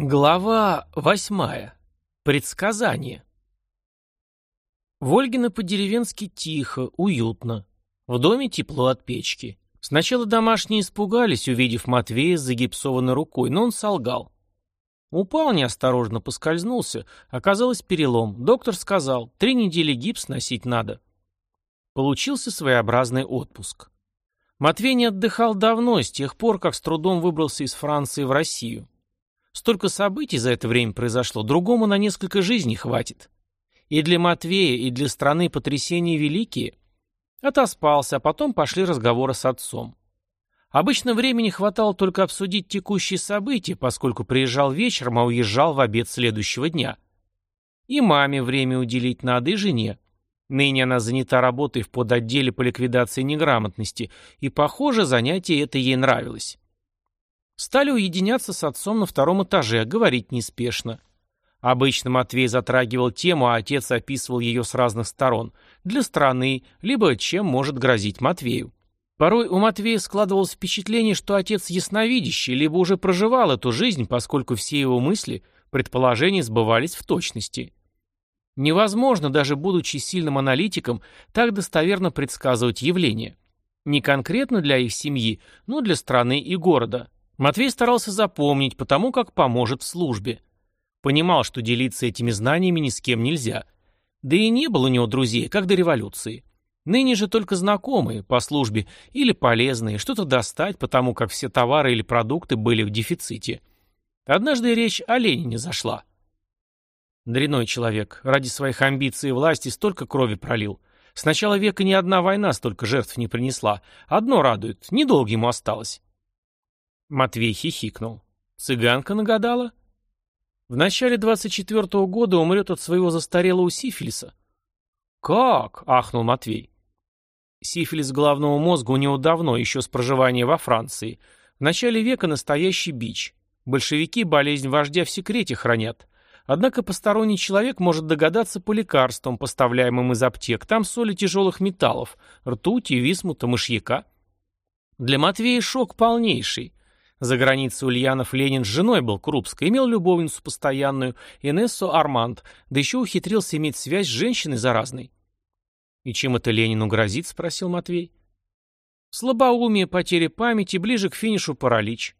Глава восьмая. Предсказание. В Ольгино по-деревенски тихо, уютно. В доме тепло от печки. Сначала домашние испугались, увидев Матвея с загипсованной рукой, но он солгал. Упал неосторожно, поскользнулся. Оказалось перелом. Доктор сказал, три недели гипс носить надо. Получился своеобразный отпуск. Матвей не отдыхал давно, с тех пор, как с трудом выбрался из Франции в Россию. Столько событий за это время произошло, другому на несколько жизней хватит. И для Матвея, и для страны потрясения великие. Отоспался, а потом пошли разговоры с отцом. Обычно времени хватало только обсудить текущие события, поскольку приезжал вечером, а уезжал в обед следующего дня. И маме время уделить надо, и жене. Ныне она занята работой в подотделе по ликвидации неграмотности, и, похоже, занятие это ей нравилось. Стали уединяться с отцом на втором этаже, говорить неспешно. Обычно Матвей затрагивал тему, а отец описывал ее с разных сторон. Для страны, либо чем может грозить Матвею. Порой у Матвея складывалось впечатление, что отец ясновидящий, либо уже проживал эту жизнь, поскольку все его мысли, предположения сбывались в точности. Невозможно, даже будучи сильным аналитиком, так достоверно предсказывать явления. Не конкретно для их семьи, но для страны и города. Матвей старался запомнить, потому как поможет в службе. Понимал, что делиться этими знаниями ни с кем нельзя. Да и не было у него друзей, как до революции. Ныне же только знакомые по службе или полезные, что-то достать, потому как все товары или продукты были в дефиците. Однажды речь о Ленине зашла. Дряной человек, ради своих амбиций и власти столько крови пролил. С начала века ни одна война столько жертв не принесла. Одно радует, недолго ему осталось. Матвей хихикнул. Цыганка нагадала? В начале 24-го года умрет от своего застарелого сифилиса. Как? ахнул Матвей. Сифилис головного мозга у него давно, еще с проживания во Франции. В начале века настоящий бич. Большевики болезнь вождя в секрете хранят. Однако посторонний человек может догадаться по лекарствам, поставляемым из аптек. Там соли тяжелых металлов, ртути, висмута, мышьяка. Для Матвея шок полнейший. За границей Ульянов Ленин с женой был Крупской, имел любовницу постоянную, Инессу Арманд, да еще ухитрился иметь связь с женщиной заразной. «И чем это Ленину грозит?» — спросил Матвей. «Слабоумие, потеря памяти, ближе к финишу паралич».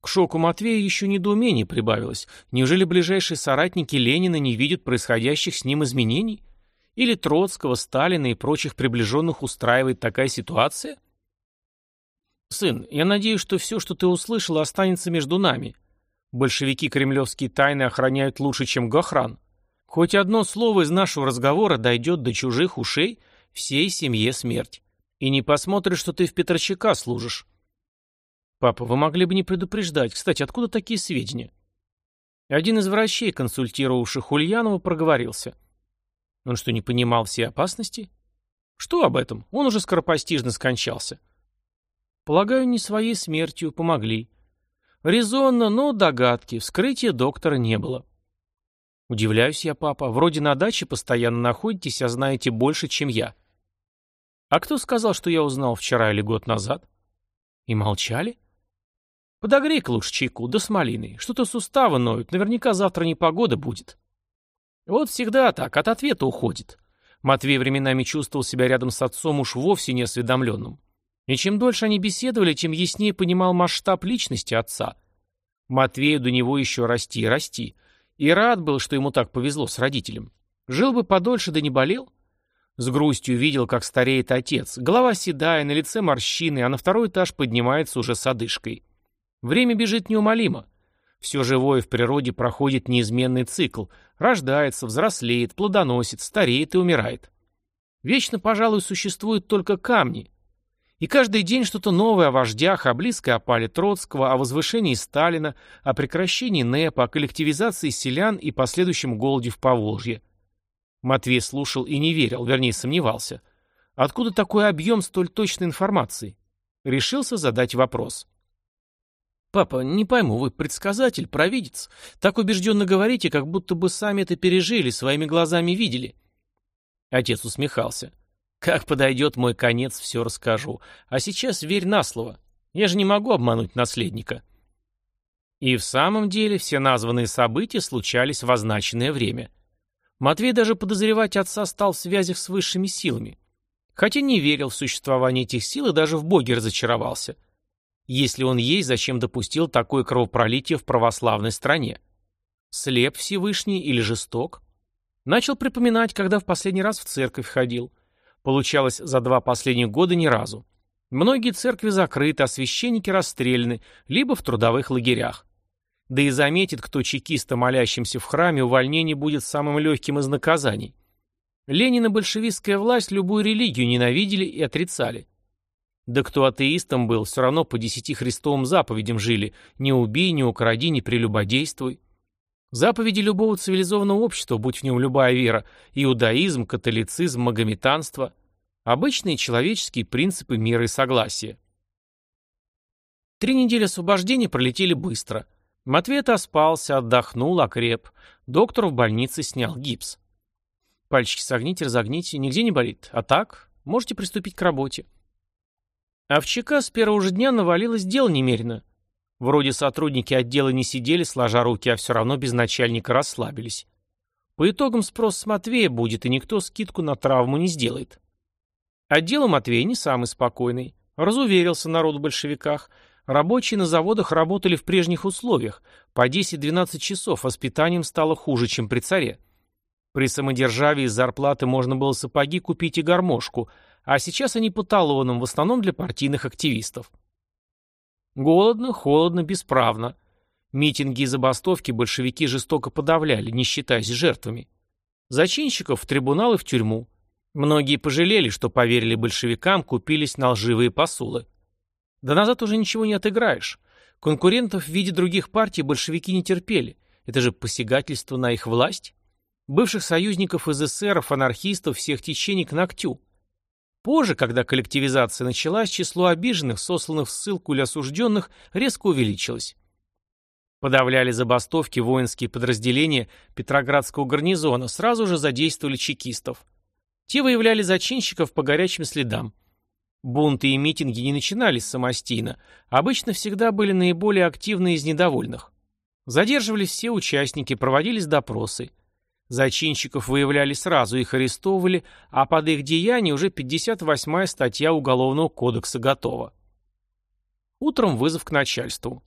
К шоку Матвея еще недоумение прибавилось. Неужели ближайшие соратники Ленина не видят происходящих с ним изменений? Или Троцкого, Сталина и прочих приближенных устраивает такая ситуация? «Сын, я надеюсь, что все, что ты услышал, останется между нами. Большевики кремлевские тайны охраняют лучше, чем Гохран. Хоть одно слово из нашего разговора дойдет до чужих ушей, всей семье смерть. И не посмотришь, что ты в Петрочака служишь». «Папа, вы могли бы не предупреждать. Кстати, откуда такие сведения?» Один из врачей, консультировавших Ульянова, проговорился. Он что, не понимал всей опасности? Что об этом? Он уже скоропостижно скончался. Полагаю, не своей смертью помогли. Резонно, но догадки. Вскрытия доктора не было. Удивляюсь я, папа. Вроде на даче постоянно находитесь, а знаете больше, чем я. А кто сказал, что я узнал вчера или год назад? И молчали? Подогрей-ка лучше чайку, да с малиной. Что-то суставы ноют, наверняка завтра непогода будет. Вот всегда так, от ответа уходит. Матвей временами чувствовал себя рядом с отцом уж вовсе неосведомленным. И чем дольше они беседовали, тем яснее понимал масштаб личности отца. Матвею до него еще расти и расти. И рад был, что ему так повезло с родителем. Жил бы подольше, да не болел. С грустью видел, как стареет отец. Голова седая, на лице морщины, а на второй этаж поднимается уже с одышкой. Время бежит неумолимо. Все живое в природе проходит неизменный цикл. Рождается, взрослеет, плодоносит, стареет и умирает. Вечно, пожалуй, существуют только камни, и каждый день что-то новое о вождях, о близкой опале Троцкого, о возвышении Сталина, о прекращении НЭПа, о коллективизации селян и последующем голоде в Поволжье. Матвей слушал и не верил, вернее сомневался. Откуда такой объем столь точной информации? Решился задать вопрос. «Папа, не пойму, вы предсказатель, провидец. Так убежденно говорите, как будто бы сами это пережили, своими глазами видели». Отец усмехался. Как подойдет мой конец, все расскажу. А сейчас верь на слово. Я же не могу обмануть наследника. И в самом деле все названные события случались в означенное время. Матвей даже подозревать отца стал в связях с высшими силами. Хотя не верил в существование этих сил и даже в Боге разочаровался. Если он есть, зачем допустил такое кровопролитие в православной стране? Слеп Всевышний или жесток? Начал припоминать, когда в последний раз в церковь ходил. Получалось за два последних года ни разу. Многие церкви закрыты, а священники расстреляны, либо в трудовых лагерях. Да и заметит, кто чекиста, молящимся в храме, увольнение будет самым легким из наказаний. Ленин и большевистская власть любую религию ненавидели и отрицали. Да кто атеистом был, все равно по десяти христовым заповедям жили «не убей, не укради, не прелюбодействуй». Заповеди любого цивилизованного общества, будь в нем любая вера, иудаизм, католицизм, магометанство, обычные человеческие принципы мира и согласия. Три недели освобождения пролетели быстро. Матвей отоспался, отдохнул, окреп. Доктор в больнице снял гипс. Пальчики согните, разогните, нигде не болит. А так, можете приступить к работе. А в ЧК с первого же дня навалилось дел немерено. Вроде сотрудники отдела не сидели, сложа руки, а все равно без начальника расслабились. По итогам спрос с Матвея будет, и никто скидку на травму не сделает. Отдел Матвея не самый спокойный. Разуверился народ в большевиках. Рабочие на заводах работали в прежних условиях. По 10-12 часов воспитанием стало хуже, чем при царе. При самодержавии из зарплаты можно было сапоги купить и гармошку, а сейчас они по талонам, в основном для партийных активистов. Голодно, холодно, бесправно. Митинги и забастовки большевики жестоко подавляли, не считаясь жертвами. Зачинщиков в трибунал и в тюрьму. Многие пожалели, что поверили большевикам, купились на лживые посулы. Да назад уже ничего не отыграешь. Конкурентов в виде других партий большевики не терпели. Это же посягательство на их власть. Бывших союзников из эсеров, анархистов, всех течений к ногтю. Позже, когда коллективизация началась, число обиженных, сосланных в ссылку или осужденных, резко увеличилось. Подавляли забастовки воинские подразделения Петроградского гарнизона, сразу же задействовали чекистов. Те выявляли зачинщиков по горячим следам. Бунты и митинги не начинались самостийно, обычно всегда были наиболее активны из недовольных. Задерживались все участники, проводились допросы – Зачинщиков выявляли сразу, их арестовывали, а под их деяние уже 58-я статья Уголовного кодекса готова. Утром вызов к начальству.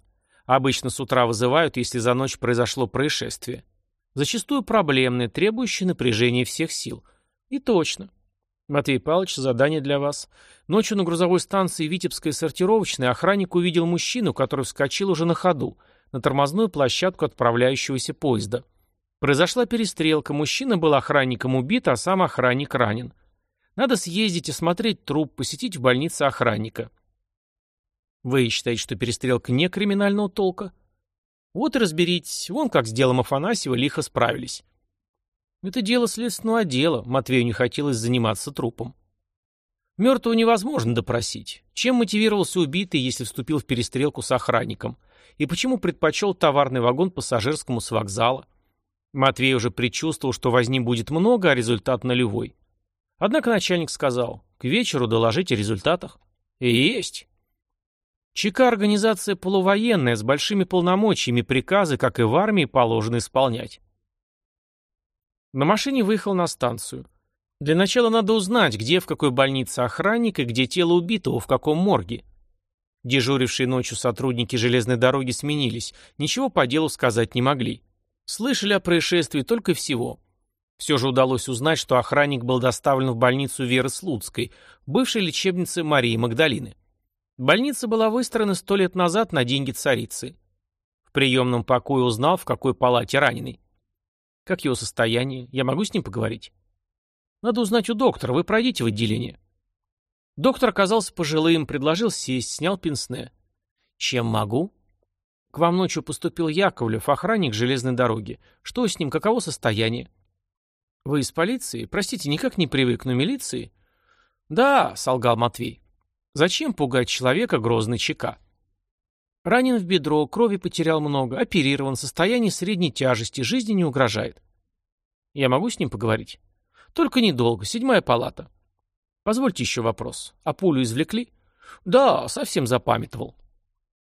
Обычно с утра вызывают, если за ночь произошло происшествие. Зачастую проблемное, требующее напряжения всех сил. И точно. Матвей Павлович, задание для вас. Ночью на грузовой станции Витебской сортировочной охранник увидел мужчину, который вскочил уже на ходу, на тормозную площадку отправляющегося поезда. Произошла перестрелка, мужчина был охранником убит, а сам охранник ранен. Надо съездить, осмотреть труп, посетить в больнице охранника. Вы считаете, что перестрелка не криминального толка? Вот и разберитесь, вон как с делом Афанасьева лихо справились. Это дело следственного отдела, Матвею не хотелось заниматься трупом. Мертвого невозможно допросить. Чем мотивировался убитый, если вступил в перестрелку с охранником? И почему предпочел товарный вагон пассажирскому с вокзала? Матвей уже предчувствовал, что возни будет много, а результат нулевой. Однако начальник сказал, к вечеру доложить о результатах. И есть. ЧК организация полувоенная, с большими полномочиями, приказы, как и в армии, положено исполнять. На машине выехал на станцию. Для начала надо узнать, где в какой больнице охранник и где тело убитого, в каком морге. Дежурившие ночью сотрудники железной дороги сменились, ничего по делу сказать не могли. Слышали о происшествии только всего. Все же удалось узнать, что охранник был доставлен в больницу Веры Слуцкой, бывшей лечебницы Марии Магдалины. Больница была выстроена сто лет назад на деньги царицы. В приемном покое узнал, в какой палате раненый. Как его состояние? Я могу с ним поговорить? Надо узнать у доктора, вы пройдите в отделение. Доктор оказался пожилым, предложил сесть, снял пенсне. Чем могу? К вам ночью поступил Яковлев, охранник железной дороги. Что с ним, каково состояние? Вы из полиции? Простите, никак не привыкну милиции. Да, солгал Матвей. Зачем пугать человека грозный ЧК? Ранен в бедро, крови потерял много, оперирован, состояние средней тяжести, жизни не угрожает. Я могу с ним поговорить? Только недолго, седьмая палата. Позвольте еще вопрос. А пулю извлекли? Да, совсем запамятовал.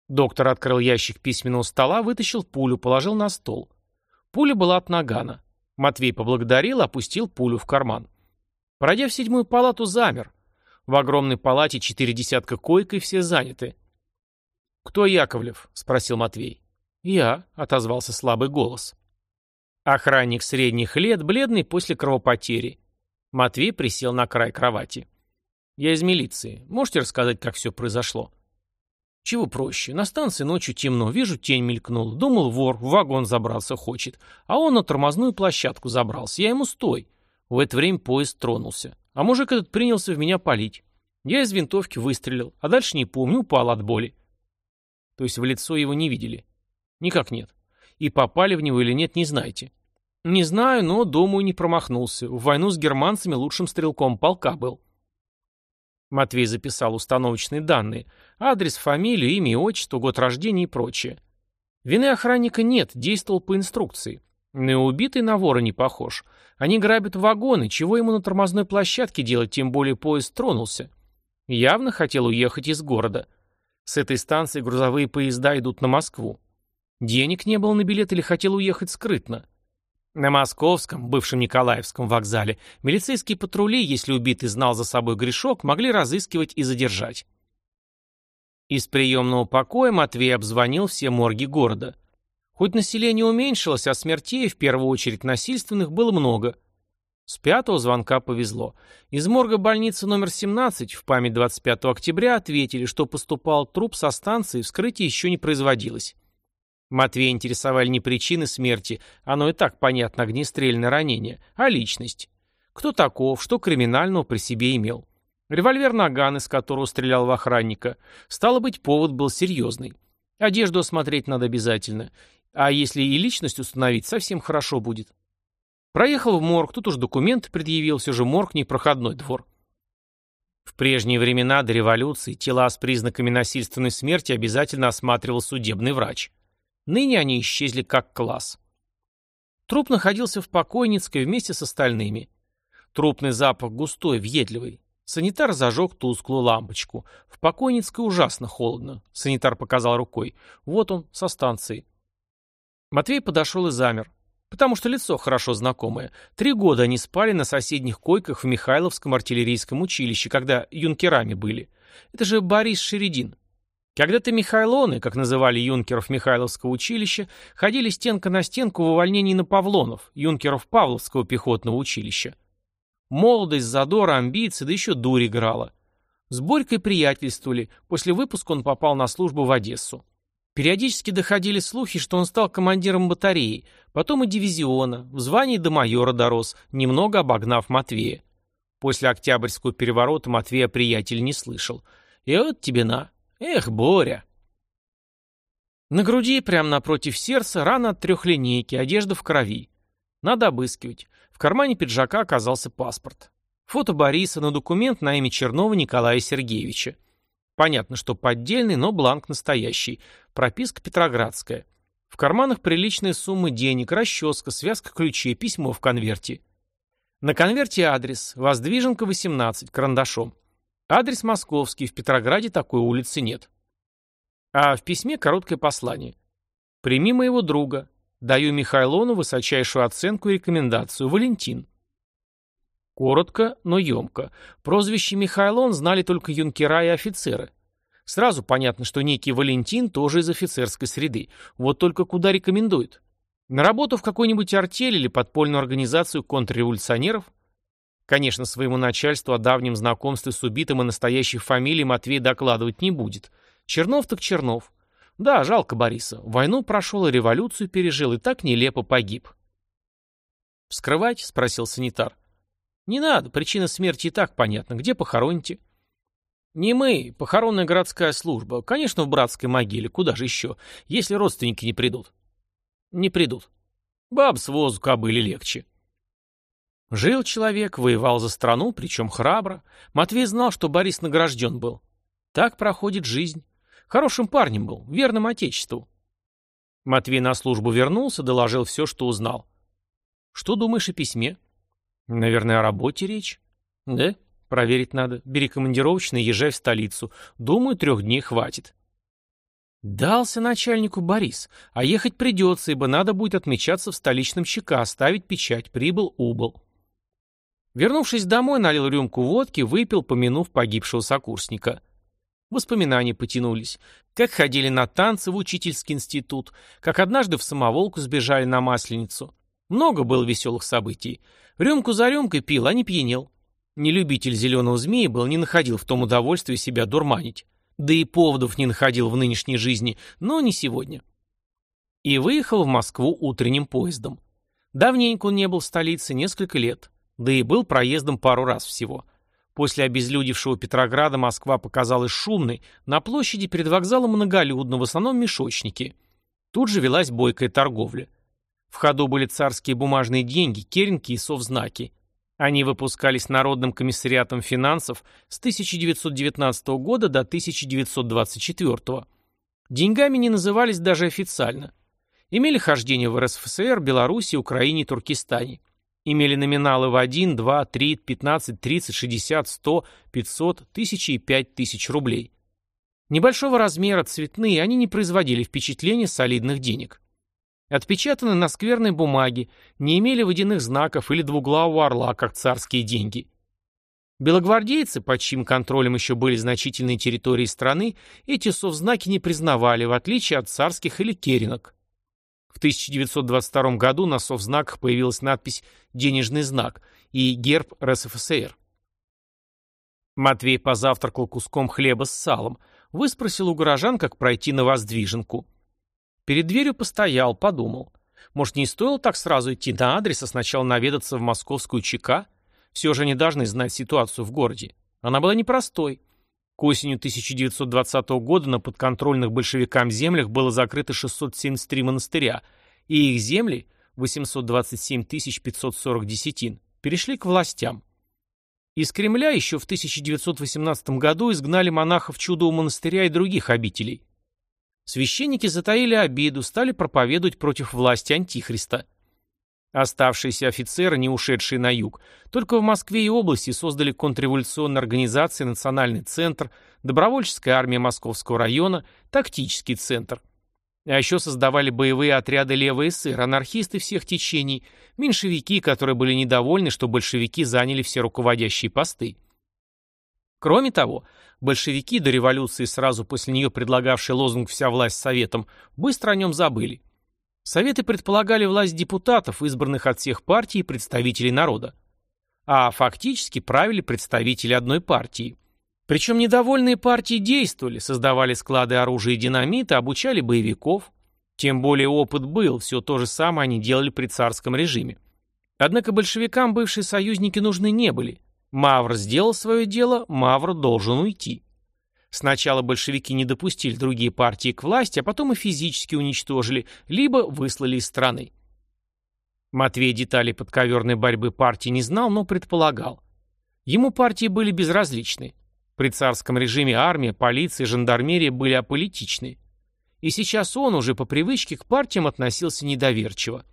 Доктор открыл ящик письменного стола, вытащил пулю, положил на стол. Пуля была от нагана. Матвей поблагодарил, опустил пулю в карман. Пройдя в седьмую палату, замер. В огромной палате четыре десятка койк и все заняты. «Кто Яковлев?» — спросил Матвей. «Я», — отозвался слабый голос. Охранник средних лет, бледный после кровопотери. Матвей присел на край кровати. «Я из милиции. Можете рассказать, как все произошло?» «Чего проще? На станции ночью темно. Вижу, тень мелькнула. Думал, вор, в вагон забраться хочет. А он на тормозную площадку забрался. Я ему стой. В это время поезд тронулся. А мужик этот принялся в меня палить. Я из винтовки выстрелил, а дальше не помню, упал от боли. То есть в лицо его не видели? Никак нет. И попали в него или нет, не знаете. Не знаю, но, думаю, не промахнулся. В войну с германцами лучшим стрелком полка был. Матвей записал установочные данные. Адрес, фамилию, имя, отчество, год рождения и прочее. Вины охранника нет, действовал по инструкции. На убитый на вора не похож. Они грабят вагоны, чего ему на тормозной площадке делать, тем более поезд тронулся. Явно хотел уехать из города. С этой станции грузовые поезда идут на Москву. Денег не было на билет или хотел уехать скрытно. На московском, бывшем Николаевском вокзале, милицейские патрули, если убитый знал за собой грешок, могли разыскивать и задержать. Из приемного покоя Матвей обзвонил все морги города. Хоть население уменьшилось, а смертей, в первую очередь насильственных, было много. С пятого звонка повезло. Из морга больницы номер 17 в память 25 октября ответили, что поступал труп со станции, вскрытие еще не производилось. Матвей интересовали не причины смерти, оно и так понятно, огнестрельное ранение, а личность. Кто таков, что криминального при себе имел. Револьвер Наган, из которого стрелял в охранника. Стало быть, повод был серьезный. Одежду осмотреть надо обязательно. А если и личность установить, совсем хорошо будет. Проехал в морг, тут уж документ предъявил, все же морг не проходной двор. В прежние времена до революции тела с признаками насильственной смерти обязательно осматривал судебный врач. Ныне они исчезли как класс. Труп находился в покойницкой вместе с остальными. Трупный запах густой, въедливый. Санитар зажег тусклую лампочку. В покойницкой ужасно холодно. Санитар показал рукой. Вот он, со станции. Матвей подошел и замер. Потому что лицо хорошо знакомое. Три года они спали на соседних койках в Михайловском артиллерийском училище, когда юнкерами были. Это же Борис Шередин. Когда-то Михайлоны, как называли юнкеров Михайловского училища, ходили стенка на стенку в увольнении на Павлонов, юнкеров Павловского пехотного училища. Молодость, задор, амбиции, да еще дурь играла. С Борькой приятельствовали, после выпуска он попал на службу в Одессу. Периодически доходили слухи, что он стал командиром батареи, потом и дивизиона, в звании до майора дорос, немного обогнав Матвея. После Октябрьского переворота Матвея приятель не слышал. И вот тебе на. Эх, Боря. На груди, прямо напротив сердца, рана от трехлинейки, одежда в крови. Надо обыскивать. В кармане пиджака оказался паспорт. Фото Бориса на документ на имя Чернова Николая Сергеевича. Понятно, что поддельный, но бланк настоящий. Прописка петроградская. В карманах приличные суммы денег, расческа, связка ключей, письмо в конверте. На конверте адрес. Воздвиженка, 18, карандашом. Адрес московский, в Петрограде такой улицы нет. А в письме короткое послание. «Прими моего друга. Даю Михайлону высочайшую оценку и рекомендацию. Валентин». Коротко, но емко. Прозвище Михайлон знали только юнкера и офицеры. Сразу понятно, что некий Валентин тоже из офицерской среды. Вот только куда рекомендует? На работу в какой-нибудь артель или подпольную организацию контрреволюционеров? Конечно, своему начальству о давнем знакомстве с убитым и настоящей фамилией Матвей докладывать не будет. Чернов так Чернов. Да, жалко Бориса. Войну прошел и революцию пережил, и так нелепо погиб. «Вскрывать?» — спросил санитар. «Не надо, причина смерти и так понятна. Где похороните?» «Не мы, похоронная городская служба. Конечно, в братской могиле. Куда же еще? Если родственники не придут». «Не придут. Баб с возу кобыли легче». Жил человек, воевал за страну, причем храбро. Матвей знал, что Борис награжден был. Так проходит жизнь. Хорошим парнем был, верным отечеству. Матвей на службу вернулся, доложил все, что узнал. «Что думаешь о письме?» «Наверное, о работе речь?» «Да? Проверить надо. Бери командировочный, езжай в столицу. Думаю, трех дней хватит». Дался начальнику Борис, а ехать придется, ибо надо будет отмечаться в столичном ЧК, ставить печать, прибыл-убыл. Вернувшись домой, налил рюмку водки, выпил, помянув погибшего сокурсника. Воспоминания потянулись. Как ходили на танцы в учительский институт, как однажды в самоволку сбежали на Масленицу. Много было веселых событий. Рюмку за рюмкой пил, а не пьянел. Не любитель зеленого змея был, не находил в том удовольствия себя дурманить. Да и поводов не находил в нынешней жизни, но не сегодня. И выехал в Москву утренним поездом. Давненько он не был в столице, несколько лет. Да и был проездом пару раз всего. После обезлюдевшего Петрограда Москва показалась шумной, на площади перед вокзалом многолюдно, в основном мешочники. Тут же велась бойкая торговля. В ходу были царские бумажные деньги, керенки и совзнаки. Они выпускались Народным комиссариатом финансов с 1919 года до 1924. Деньгами не назывались даже официально. Имели хождение в РСФСР, Беларуси, Украине и Туркестане. Имели номиналы в 1, 2, 3, 15, 30, 60, 100, 500, 1000 и 5000 рублей. Небольшого размера, цветные, они не производили впечатления солидных денег. Отпечатаны на скверной бумаге, не имели водяных знаков или двуглавого орла, как царские деньги. Белогвардейцы, под чьим контролем еще были значительные территории страны, эти совзнаки не признавали, в отличие от царских или керенок. В 1922 году на совзнаках появилась надпись «Денежный знак» и герб РСФСР. Матвей позавтракал куском хлеба с салом, выспросил у горожан, как пройти на воздвиженку. Перед дверью постоял, подумал. Может, не стоило так сразу идти на адрес, а сначала наведаться в московскую ЧК? Все же они должны знать ситуацию в городе. Она была непростой. К осенью 1920 года на подконтрольных большевикам землях было закрыто 673 монастыря, и их земли, 827 540 десятин, перешли к властям. Из Кремля еще в 1918 году изгнали монахов Чудового монастыря и других обителей. Священники затаили обиду, стали проповедовать против власти Антихриста. Оставшиеся офицеры, не ушедшие на юг, только в Москве и области создали контрреволюционные организации «Национальный центр», Добровольческая армия Московского района, Тактический центр. А еще создавали боевые отряды левые эсер, анархисты всех течений, меньшевики, которые были недовольны, что большевики заняли все руководящие посты. Кроме того, большевики до революции, сразу после нее предлагавшие лозунг «Вся власть советом», быстро о нем забыли. Советы предполагали власть депутатов, избранных от всех партий и представителей народа. А фактически правили представители одной партии. Причем недовольные партии действовали, создавали склады оружия и динамита, обучали боевиков. Тем более опыт был, все то же самое они делали при царском режиме. Однако большевикам бывшие союзники нужны не были. Мавр сделал свое дело, Мавр должен уйти. Сначала большевики не допустили другие партии к власти, а потом и физически уничтожили, либо выслали из страны. Матвей деталей подковерной борьбы партии не знал, но предполагал. Ему партии были безразличны. При царском режиме армия, полиция, жандармерия были аполитичны. И сейчас он уже по привычке к партиям относился недоверчиво.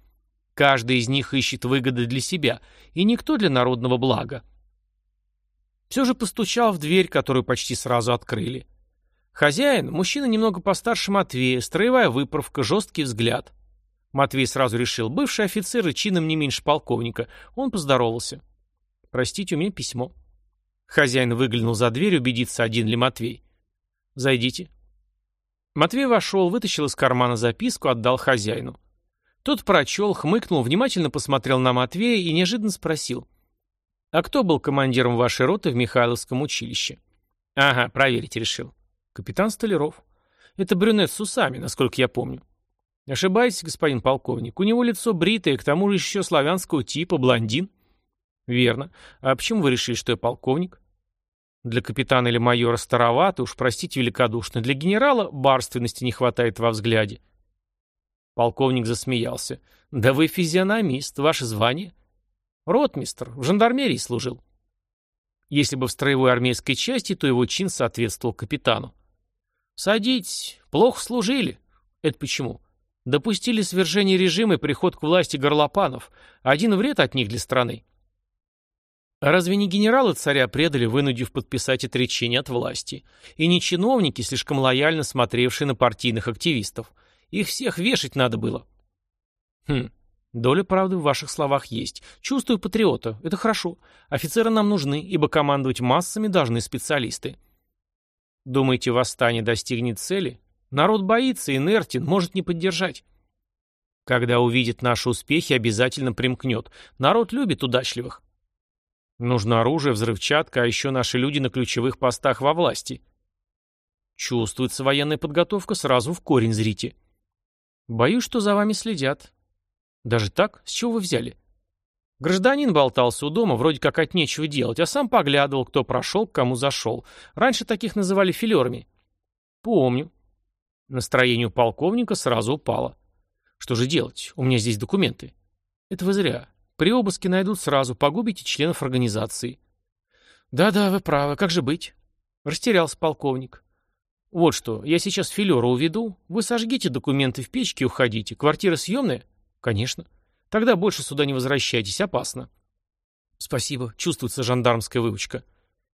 Каждый из них ищет выгоды для себя, и никто для народного блага. Все же постучал в дверь, которую почти сразу открыли. Хозяин, мужчина немного постарше Матвея, строевая выправка, жесткий взгляд. Матвей сразу решил, бывший офицер и чином не меньше полковника. Он поздоровался. «Простите, у меня письмо». Хозяин выглянул за дверь, убедиться, один ли Матвей. «Зайдите». Матвей вошел, вытащил из кармана записку, отдал хозяину. Тот прочел, хмыкнул, внимательно посмотрел на Матвея и неожиданно спросил. А кто был командиром вашей роты в Михайловском училище? Ага, проверить решил. Капитан Столяров. Это брюнет с усами, насколько я помню. Ошибаетесь, господин полковник. У него лицо бритое, к тому же еще славянского типа, блондин. Верно. А почему вы решили, что я полковник? Для капитана или майора старовато, уж простите великодушно. Для генерала барственности не хватает во взгляде. Полковник засмеялся. Да вы физиономист, ваше звание? Ротмистр, в жандармерии служил. Если бы в строевой армейской части, то его чин соответствовал капитану. Садитесь, плохо служили. Это почему? Допустили свержение режима и приход к власти горлопанов. Один вред от них для страны. А разве не генералы царя предали, вынудив подписать отречение от власти? И не чиновники, слишком лояльно смотревшие на партийных активистов? Их всех вешать надо было. Хм, доля правды в ваших словах есть. Чувствую патриота. Это хорошо. Офицеры нам нужны, ибо командовать массами должны специалисты. Думаете, восстание достигнет цели? Народ боится, инертен, может не поддержать. Когда увидит наши успехи, обязательно примкнет. Народ любит удачливых. Нужно оружие, взрывчатка, а еще наши люди на ключевых постах во власти. Чувствуется военная подготовка, сразу в корень зрите. Боюсь, что за вами следят. Даже так? С чего вы взяли? Гражданин болтался у дома, вроде как от нечего делать, а сам поглядывал, кто прошел, к кому зашел. Раньше таких называли филерами. Помню. Настроение у полковника сразу упало. Что же делать? У меня здесь документы. Это вы зря. При обыске найдут сразу, погубите членов организации. Да-да, вы правы, как же быть? Растерялся полковник. Вот что, я сейчас филера уведу, вы сожгите документы в печке и уходите. Квартира съемная? Конечно. Тогда больше сюда не возвращайтесь, опасно. Спасибо, чувствуется жандармская выучка.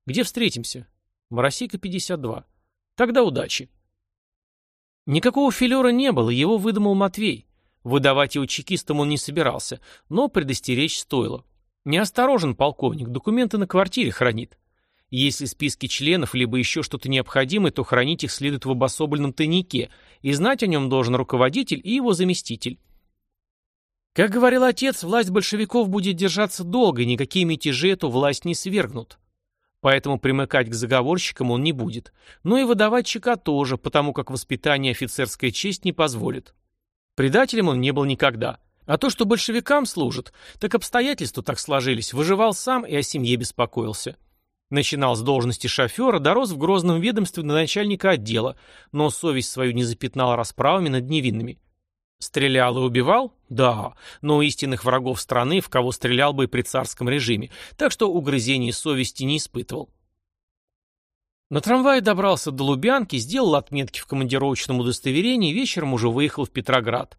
Где встретимся? Моросейка 52. Тогда удачи. Никакого филера не было, его выдумал Матвей. Выдавать его чекистам он не собирался, но предостеречь стоило. Неосторожен полковник, документы на квартире хранит. Если списки членов, либо еще что-то необходимое, то хранить их следует в обособленном тайнике, и знать о нем должен руководитель и его заместитель. Как говорил отец, власть большевиков будет держаться долго, и никакие мятежи эту власть не свергнут. Поэтому примыкать к заговорщикам он не будет. Но и выдавать чека тоже, потому как воспитание офицерская честь не позволит. Предателем он не был никогда. А то, что большевикам служит, так обстоятельства так сложились, выживал сам и о семье беспокоился. Начинал с должности шофера, дорос в грозном ведомстве до начальника отдела, но совесть свою не запятнал расправами над невинными. Стрелял и убивал? Да, но истинных врагов страны, в кого стрелял бы и при царском режиме, так что угрызений совести не испытывал. На трамвае добрался до Лубянки, сделал отметки в командировочном удостоверении и вечером уже выехал в Петроград.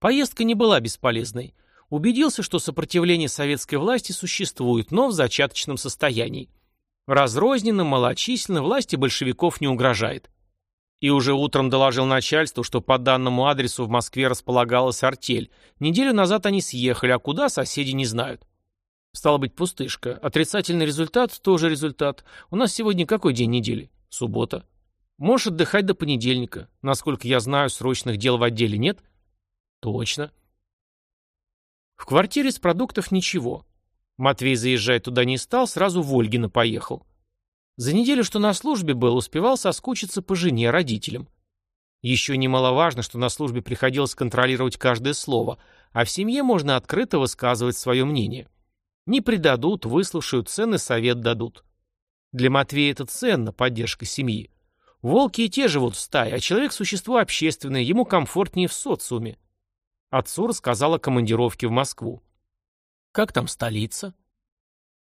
Поездка не была бесполезной. Убедился, что сопротивление советской власти существует, но в зачаточном состоянии. Разрозненно, малочисленно, власти большевиков не угрожает. И уже утром доложил начальству, что по данному адресу в Москве располагалась артель. Неделю назад они съехали, а куда соседи не знают. Стало быть, пустышка. Отрицательный результат – тоже результат. У нас сегодня какой день недели? Суббота. Можешь отдыхать до понедельника. Насколько я знаю, срочных дел в отделе нет? Точно. В квартире с продуктов ничего. Матвей заезжать туда не стал, сразу в Ольгино поехал. За неделю, что на службе был, успевал соскучиться по жене, родителям. Еще немаловажно, что на службе приходилось контролировать каждое слово, а в семье можно открыто высказывать свое мнение. Не предадут, выслушают, ценный совет дадут. Для Матвея это ценно, поддержка семьи. Волки и те живут в стае, а человек – существо общественное, ему комфортнее в социуме. Отцу рассказал о командировке в Москву. Как там столица?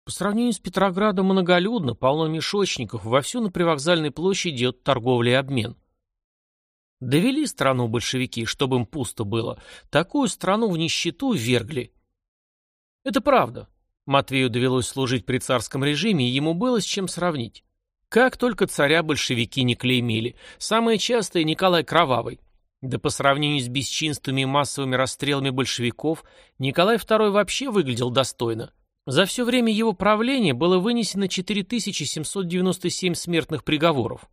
По сравнению с Петроградом многолюдно, полно мешочников, вовсю на привокзальной площади идет торговля и обмен. Довели страну большевики, чтобы им пусто было. Такую страну в нищету ввергли. Это правда. Матвею довелось служить при царском режиме, и ему было с чем сравнить. Как только царя большевики не клеймили. Самое частое Николай Кровавый. Да по сравнению с бесчинствами и массовыми расстрелами большевиков, Николай II вообще выглядел достойно. За все время его правления было вынесено 4797 смертных приговоров.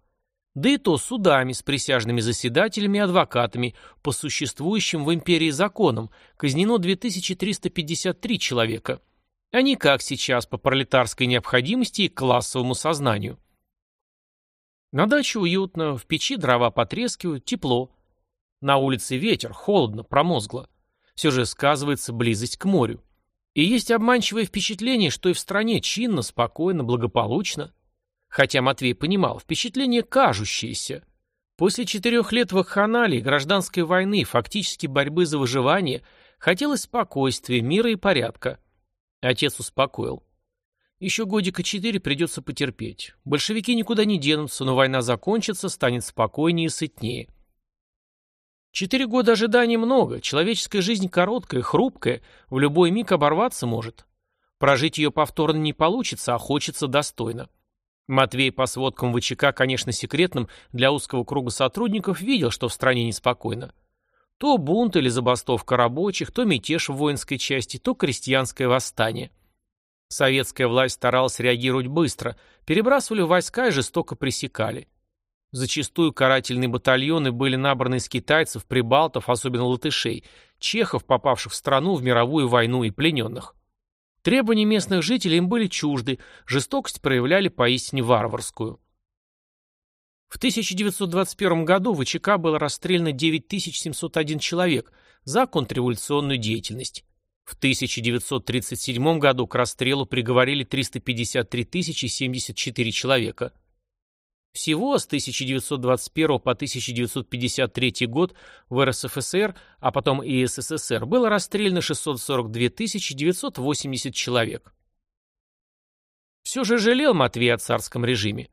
Да и то судами с присяжными заседателями и адвокатами по существующим в империи законам казнено 2353 человека – а не как сейчас по пролетарской необходимости и классовому сознанию. На даче уютно, в печи дрова потрескивают, тепло. На улице ветер, холодно, промозгло. Все же сказывается близость к морю. И есть обманчивое впечатление, что и в стране чинно, спокойно, благополучно. Хотя Матвей понимал, впечатление кажущееся. После четырех лет вакханалии, гражданской войны, фактически борьбы за выживание, хотелось спокойствия, мира и порядка. Отец успокоил. Еще годика четыре придется потерпеть. Большевики никуда не денутся, но война закончится, станет спокойнее и сытнее. Четыре года ожидания много, человеческая жизнь короткая, хрупкая, в любой миг оборваться может. Прожить ее повторно не получится, а хочется достойно. Матвей по сводкам ВЧК, конечно, секретным для узкого круга сотрудников, видел, что в стране неспокойно. То бунт или забастовка рабочих, то мятеж в воинской части, то крестьянское восстание. Советская власть старалась реагировать быстро, перебрасывали войска и жестоко пресекали. Зачастую карательные батальоны были набраны из китайцев, прибалтов, особенно латышей, чехов, попавших в страну в мировую войну и плененных. Требования местных жителей им были чужды, жестокость проявляли поистине варварскую. В 1921 году в ВЧК было расстреляно 9701 человек за контрреволюционную деятельность. В 1937 году к расстрелу приговорили 353 074 человека. Всего с 1921 по 1953 год в РСФСР, а потом и СССР, было расстреляно 642 980 человек. Все же жалел Матвей о царском режиме.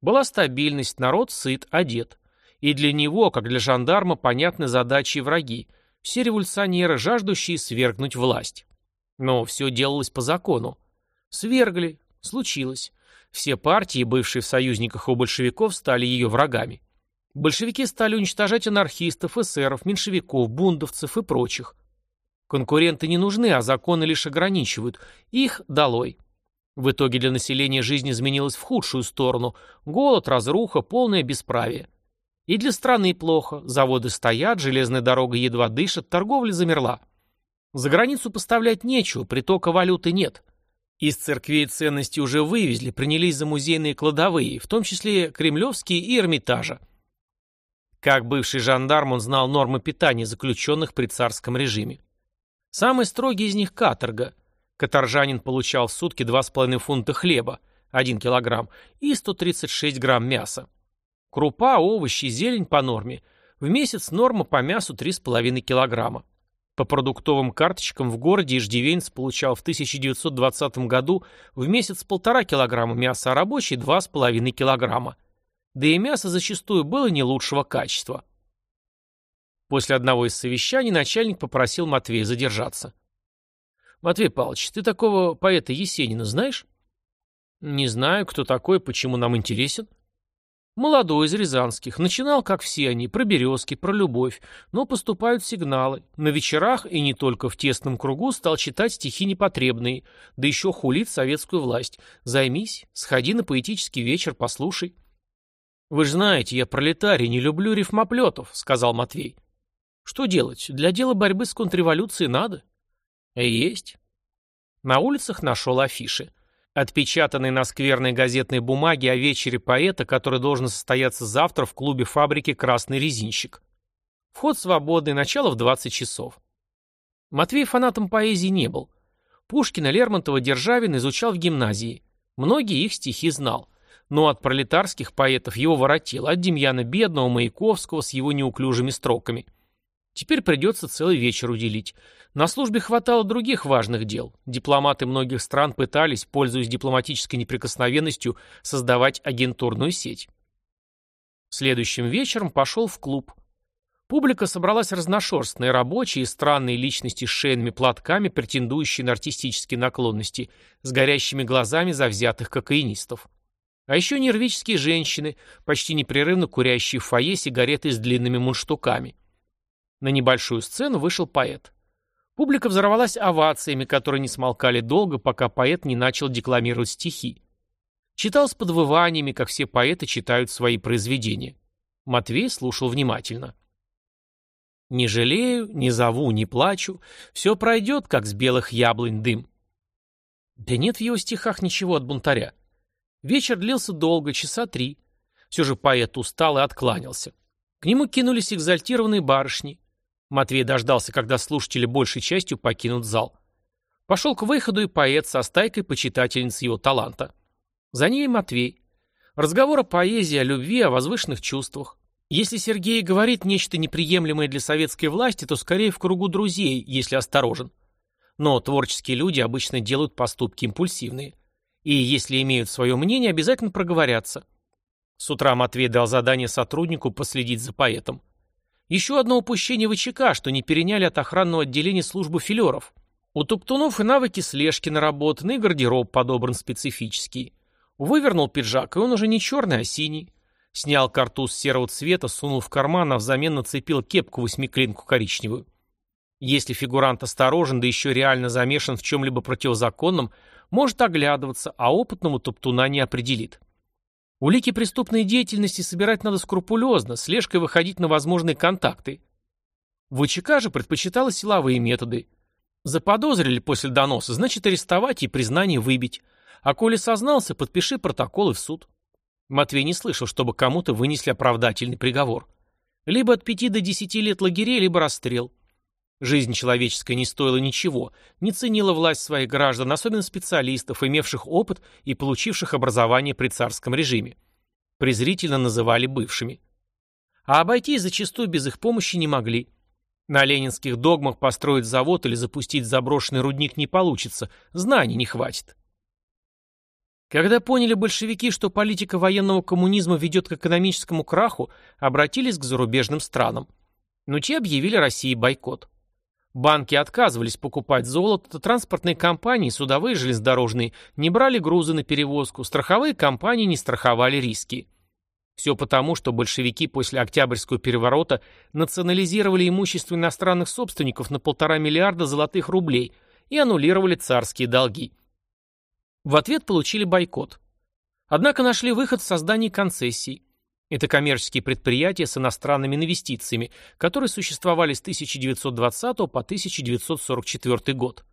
Была стабильность, народ сыт, одет. И для него, как для жандарма, понятны задачи и враги. Все революционеры, жаждущие свергнуть власть. Но все делалось по закону. Свергли. Случилось. Все партии, бывшие в союзниках у большевиков, стали ее врагами. Большевики стали уничтожать анархистов, эсеров, меньшевиков, бундовцев и прочих. Конкуренты не нужны, а законы лишь ограничивают. Их долой. В итоге для населения жизнь изменилась в худшую сторону. Голод, разруха, полное бесправие. И для страны плохо. Заводы стоят, железная дорога едва дышит, торговля замерла. За границу поставлять нечего, притока валюты нет. Из церквей ценности уже вывезли, принялись за музейные кладовые, в том числе кремлевские и Эрмитажа. Как бывший жандарм он знал нормы питания заключенных при царском режиме. Самый строгий из них – каторга. Каторжанин получал в сутки 2,5 фунта хлеба, 1 килограмм, и 136 грамм мяса. Крупа, овощи, зелень по норме. В месяц норма по мясу 3,5 килограмма. По продуктовым карточкам в городе иждивенец получал в 1920 году в месяц полтора килограмма мяса, а рабочий – два с половиной килограмма. Да и мясо зачастую было не лучшего качества. После одного из совещаний начальник попросил Матвея задержаться. «Матвей Павлович, ты такого поэта Есенина знаешь?» «Не знаю, кто такой, почему нам интересен». Молодой из рязанских. Начинал, как все они, про березки, про любовь. Но поступают сигналы. На вечерах, и не только в тесном кругу, стал читать стихи непотребные. Да еще хулит советскую власть. Займись, сходи на поэтический вечер, послушай. «Вы же знаете, я пролетарий, не люблю рифмоплетов», — сказал Матвей. «Что делать? Для дела борьбы с контрреволюцией надо». «Есть». На улицах нашел афиши отпечатанный на скверной газетной бумаге о вечере поэта, который должен состояться завтра в клубе фабрики «Красный резинщик». Вход свободный, начало в 20 часов. Матвей фанатом поэзии не был. Пушкина, Лермонтова, Державин изучал в гимназии. Многие их стихи знал. Но от пролетарских поэтов его воротило, от Демьяна Бедного, Маяковского с его неуклюжими строками – Теперь придется целый вечер уделить. На службе хватало других важных дел. Дипломаты многих стран пытались, пользуясь дипломатической неприкосновенностью, создавать агентурную сеть. Следующим вечером пошел в клуб. Публика собралась разношерстная, рабочие, странные личности с шейными платками, претендующие на артистические наклонности, с горящими глазами завзятых кокаинистов. А еще нервические женщины, почти непрерывно курящие в фойе сигареты с длинными мундштуками. На небольшую сцену вышел поэт. Публика взорвалась овациями, которые не смолкали долго, пока поэт не начал декламировать стихи. Читал с подвываниями, как все поэты читают свои произведения. Матвей слушал внимательно. «Не жалею, не зову, не плачу. Все пройдет, как с белых яблонь дым». Да нет в его стихах ничего от бунтаря. Вечер длился долго, часа три. Все же поэт устал и откланялся. К нему кинулись экзальтированные барышни. Матвей дождался, когда слушатели большей частью покинут зал. Пошел к выходу и поэт со стайкой почитательниц его таланта. За ней Матвей. Разговор о поэзии, о любви, о возвышенных чувствах. Если Сергей говорит нечто неприемлемое для советской власти, то скорее в кругу друзей, если осторожен. Но творческие люди обычно делают поступки импульсивные. И если имеют свое мнение, обязательно проговорятся. С утра Матвей дал задание сотруднику последить за поэтом. Еще одно упущение ВЧК, что не переняли от охранного отделения службы филеров. У туптунов и навыки слежки наработаны, и гардероб подобран специфический. Вывернул пиджак, и он уже не черный, а синий. Снял картуз серого цвета, сунул в карман, а взамен нацепил кепку восьмиклинку коричневую. Если фигурант осторожен, да еще реально замешан в чем-либо противозаконном, может оглядываться, а опытному топтуна не определит. Улики преступной деятельности собирать надо скрупулезно, слежкой выходить на возможные контакты. ВЧК же предпочитала силовые методы. Заподозрили после доноса, значит арестовать и признание выбить. А коли сознался, подпиши протоколы в суд. Матвей не слышал, чтобы кому-то вынесли оправдательный приговор. Либо от пяти до десяти лет лагерей, либо расстрел. Жизнь человеческая не стоила ничего, не ценила власть своих граждан, особенно специалистов, имевших опыт и получивших образование при царском режиме. Презрительно называли бывшими. А обойти зачастую без их помощи не могли. На ленинских догмах построить завод или запустить заброшенный рудник не получится, знаний не хватит. Когда поняли большевики, что политика военного коммунизма ведет к экономическому краху, обратились к зарубежным странам. Но те объявили России бойкот. Банки отказывались покупать золото, транспортные компании, судовые железнодорожные, не брали грузы на перевозку, страховые компании не страховали риски. Все потому, что большевики после Октябрьского переворота национализировали имущество иностранных собственников на полтора миллиарда золотых рублей и аннулировали царские долги. В ответ получили бойкот. Однако нашли выход в создании концессий. Это коммерческие предприятия с иностранными инвестициями, которые существовали с 1920 по 1944 год.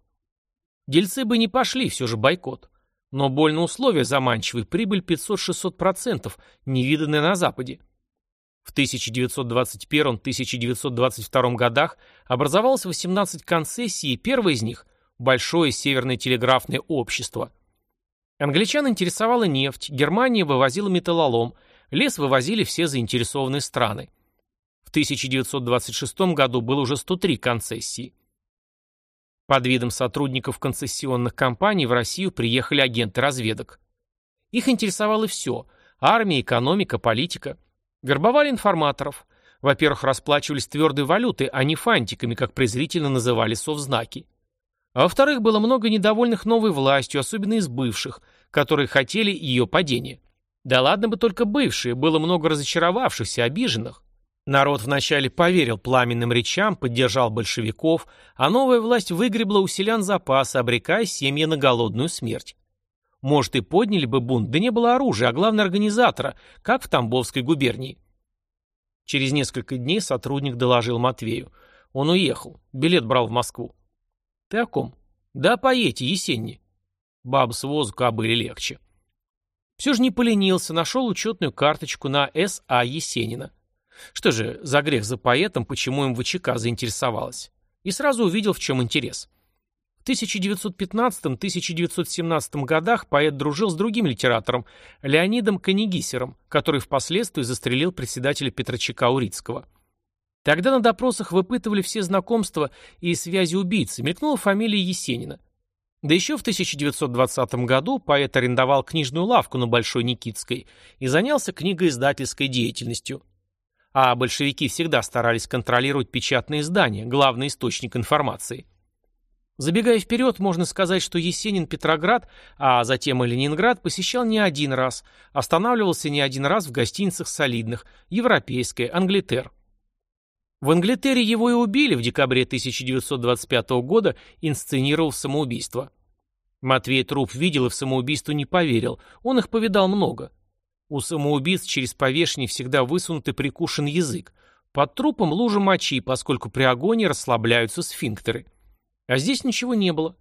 Дельцы бы не пошли, все же бойкот. Но больно условия заманчивые, прибыль 500-600%, невиданная на Западе. В 1921-1922 годах образовалось 18 концессий, и первая из них – Большое Северное телеграфное общество. Англичан интересовала нефть, Германия вывозила металлолом – Лес вывозили все заинтересованные страны. В 1926 году было уже 103 концессии. Под видом сотрудников концессионных компаний в Россию приехали агенты разведок. Их интересовало все – армия, экономика, политика. Вербовали информаторов. Во-первых, расплачивались твердой валютой, а не фантиками, как презрительно называли совзнаки. А во-вторых, было много недовольных новой властью, особенно из бывших, которые хотели ее падения. Да ладно бы только бывшие, было много разочаровавшихся, обиженных. Народ вначале поверил пламенным речам, поддержал большевиков, а новая власть выгребла у селян запасы, обрекая семьи на голодную смерть. Может, и подняли бы бунт, да не было оружия, а главное организатора, как в Тамбовской губернии. Через несколько дней сотрудник доложил Матвею. Он уехал, билет брал в Москву. Ты о ком? Да поедете, Есенни. Баб с возу кобыли легче. Все же не поленился, нашел учетную карточку на С.А. Есенина. Что же, за грех за поэтом, почему им ВЧК заинтересовалась? И сразу увидел, в чем интерес. В 1915-1917 годах поэт дружил с другим литератором, Леонидом Канегисером, который впоследствии застрелил председателя Петрочека Урицкого. Тогда на допросах выпытывали все знакомства и связи убийцы, мелькнула фамилия Есенина. Да еще в 1920 году поэт арендовал книжную лавку на Большой Никитской и занялся книгоиздательской деятельностью. А большевики всегда старались контролировать печатные издания, главный источник информации. Забегая вперед, можно сказать, что Есенин Петроград, а затем и Ленинград посещал не один раз, останавливался не один раз в гостиницах солидных, европейской, Англитер. В Англитере его и убили в декабре 1925 года, инсценировав самоубийство. Матвей труп видел и в самоубийство не поверил, он их повидал много. У самоубийц через повешение всегда высунут и прикушен язык. Под трупом лужа мочи, поскольку при агонии расслабляются сфинктеры. А здесь ничего не было.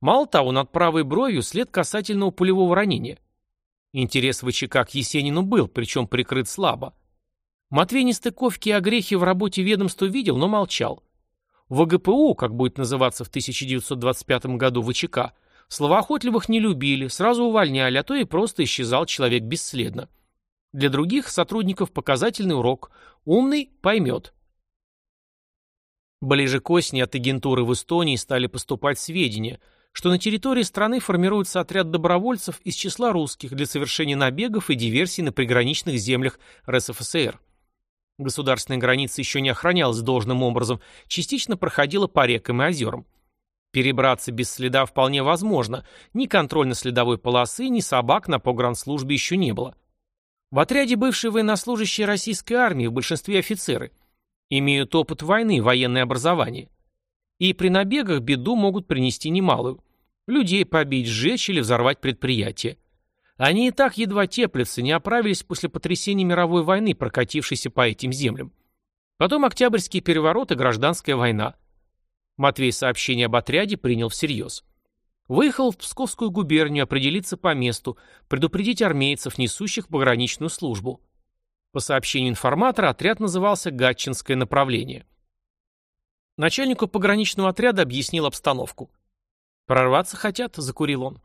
Мало того, над правой бровью след касательного пулевого ранения. Интерес ВЧК к Есенину был, причем прикрыт слабо. Матвей нестыковки и огрехи в работе ведомства видел, но молчал. В ВГПУ, как будет называться в 1925 году ВЧК, словоохотливых не любили, сразу увольняли, а то и просто исчезал человек бесследно. Для других сотрудников показательный урок. Умный поймет. Ближе к осени от агентуры в Эстонии стали поступать сведения, что на территории страны формируется отряд добровольцев из числа русских для совершения набегов и диверсий на приграничных землях РСФСР. Государственная граница еще не охранялась должным образом, частично проходила по рекам и озерам. Перебраться без следа вполне возможно. Ни контрольно-следовой полосы, ни собак на погранслужбе еще не было. В отряде бывшие военнослужащие российской армии, в большинстве офицеры. Имеют опыт войны, военное образование. И при набегах беду могут принести немалую. Людей побить, сжечь или взорвать предприятие. Они и так едва теплятся, не оправились после потрясений мировой войны, прокатившейся по этим землям. Потом Октябрьский переворот и гражданская война. Матвей сообщение об отряде принял всерьез. Выехал в Псковскую губернию определиться по месту, предупредить армейцев, несущих пограничную службу. По сообщению информатора, отряд назывался «Гатчинское направление». Начальнику пограничного отряда объяснил обстановку. «Прорваться хотят», — закурил он.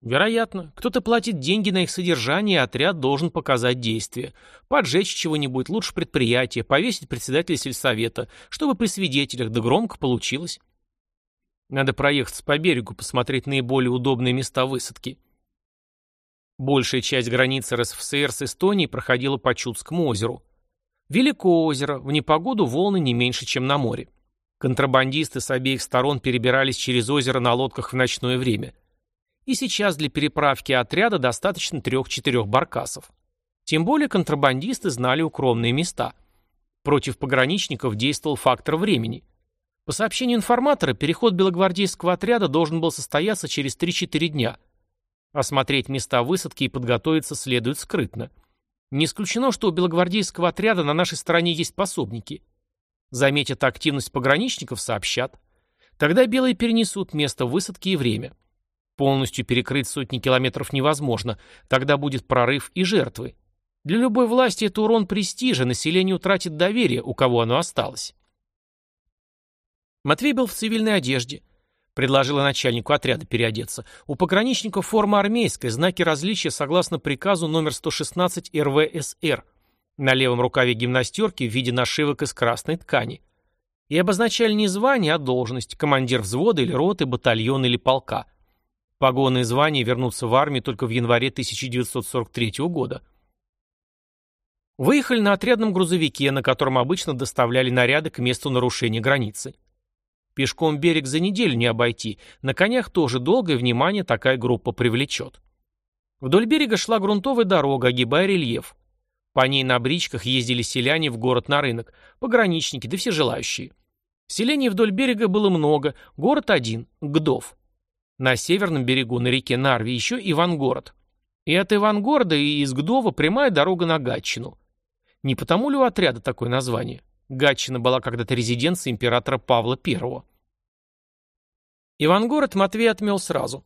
«Вероятно. Кто-то платит деньги на их содержание, и отряд должен показать действие. Поджечь чего-нибудь, лучше предприятие, повесить председателя сельсовета, чтобы при свидетелях, да громко получилось». Надо проехаться по берегу, посмотреть наиболее удобные места высадки. Большая часть границы РСФСР с Эстонией проходила по Чудскому озеру. Великое озеро, в непогоду волны не меньше, чем на море. Контрабандисты с обеих сторон перебирались через озеро на лодках в ночное время. И сейчас для переправки отряда достаточно трех-четырех баркасов. Тем более контрабандисты знали укромные места. Против пограничников действовал фактор времени – по сообщению информатора, переход белогвардейского отряда должен был состояться через 3-4 дня. Осмотреть места высадки и подготовиться следует скрытно. Не исключено, что у белогвардейского отряда на нашей стороне есть пособники. Заметят активность пограничников, сообщат. Тогда белые перенесут место высадки и время. Полностью перекрыть сотни километров невозможно, тогда будет прорыв и жертвы. Для любой власти это урон престижа, население утратит доверие, у кого оно осталось. Матвей был в цивильной одежде. Предложила начальнику отряда переодеться. У пограничников форма армейская, знаки различия согласно приказу номер 116 РВСР. На левом рукаве гимнастерки в виде нашивок из красной ткани. И обозначали не звание, а должность. Командир взвода или роты, батальона или полка. Погоны и звания вернутся в армию только в январе 1943 года. Выехали на отрядном грузовике, на котором обычно доставляли наряды к месту нарушения границы. Пешком берег за неделю не обойти, на конях тоже долгое внимание такая группа привлечет. Вдоль берега шла грунтовая дорога, огибая рельеф. По ней на бричках ездили селяне в город на рынок, пограничники, да все желающие. Селений вдоль берега было много, город один – Гдов. На северном берегу, на реке Нарви, еще Ивангород. И от Ивангорода и из Гдова прямая дорога на Гатчину. Не потому ли у отряда такое название? Гатчина была когда-то резиденцией императора Павла I. Ивангород Матвей отмел сразу.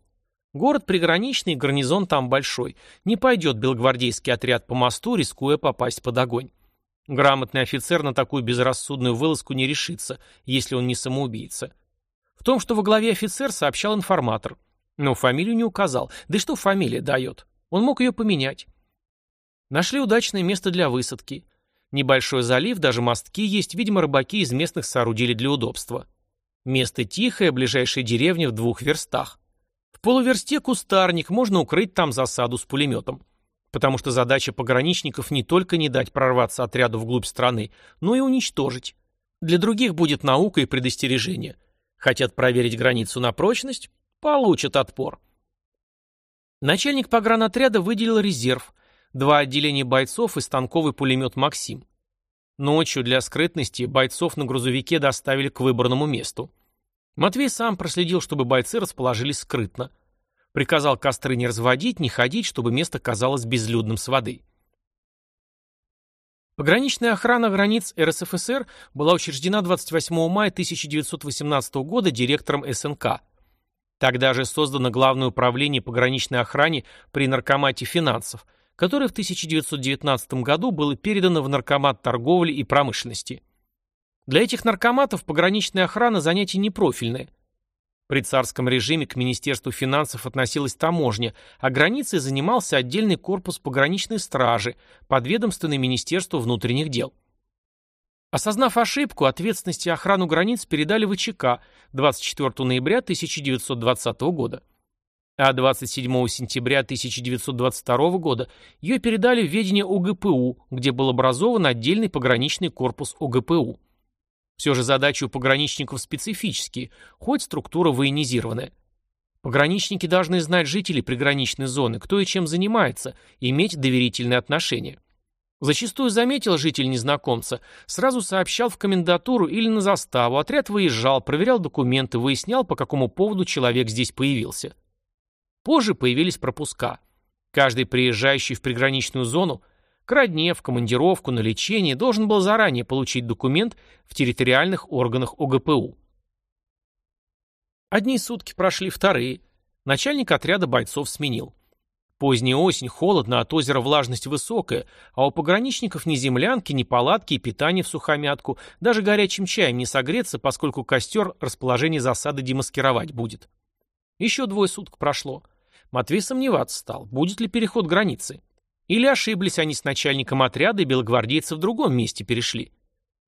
Город приграничный, гарнизон там большой. Не пойдет белогвардейский отряд по мосту, рискуя попасть под огонь. Грамотный офицер на такую безрассудную вылазку не решится, если он не самоубийца. В том, что во главе офицер, сообщал информатор. Но фамилию не указал. Да что фамилия дает? Он мог ее поменять. Нашли удачное место для высадки. Небольшой залив, даже мостки есть, видимо, рыбаки из местных соорудили для удобства. Место тихое, ближайшая деревня в двух верстах. В полуверсте кустарник, можно укрыть там засаду с пулеметом. Потому что задача пограничников не только не дать прорваться отряду вглубь страны, но и уничтожить. Для других будет наука и предостережение. Хотят проверить границу на прочность? Получат отпор. Начальник погранотряда выделил резерв, два отделения бойцов и станковый пулемет «Максим». Ночью для скрытности бойцов на грузовике доставили к выбранному месту. Матвей сам проследил, чтобы бойцы расположились скрытно. Приказал костры не разводить, не ходить, чтобы место казалось безлюдным с воды. Пограничная охрана границ РСФСР была учреждена 28 мая 1918 года директором СНК. Тогда же создано Главное управление пограничной охране при Наркомате финансов – которое в 1919 году было передано в Наркомат торговли и промышленности. Для этих наркоматов пограничная охрана занятие непрофильное. При царском режиме к Министерству финансов относилась таможня, а границей занимался отдельный корпус пограничной стражи, подведомственный Министерству внутренних дел. Осознав ошибку, ответственность и охрану границ передали ВЧК 24 ноября 1920 года а 27 сентября 1922 года ее передали в ведение ОГПУ, где был образован отдельный пограничный корпус ОГПУ. Все же задачи у пограничников специфические, хоть структура военизированная. Пограничники должны знать жителей приграничной зоны, кто и чем занимается, иметь доверительные отношения. Зачастую заметил житель незнакомца, сразу сообщал в комендатуру или на заставу, отряд выезжал, проверял документы, выяснял, по какому поводу человек здесь появился. Позже появились пропуска. Каждый приезжающий в приграничную зону родне, в командировку, на лечение должен был заранее получить документ в территориальных органах ОГПУ. Одни сутки прошли, вторые. Начальник отряда бойцов сменил. Поздняя осень, холодно, от озера влажность высокая, а у пограничников ни землянки, ни палатки и питание в сухомятку, даже горячим чаем не согреться, поскольку костер расположение засады демаскировать будет. Еще двое суток прошло. Матвей сомневаться стал, будет ли переход границы. Или ошиблись они с начальником отряда, и белогвардейцы в другом месте перешли.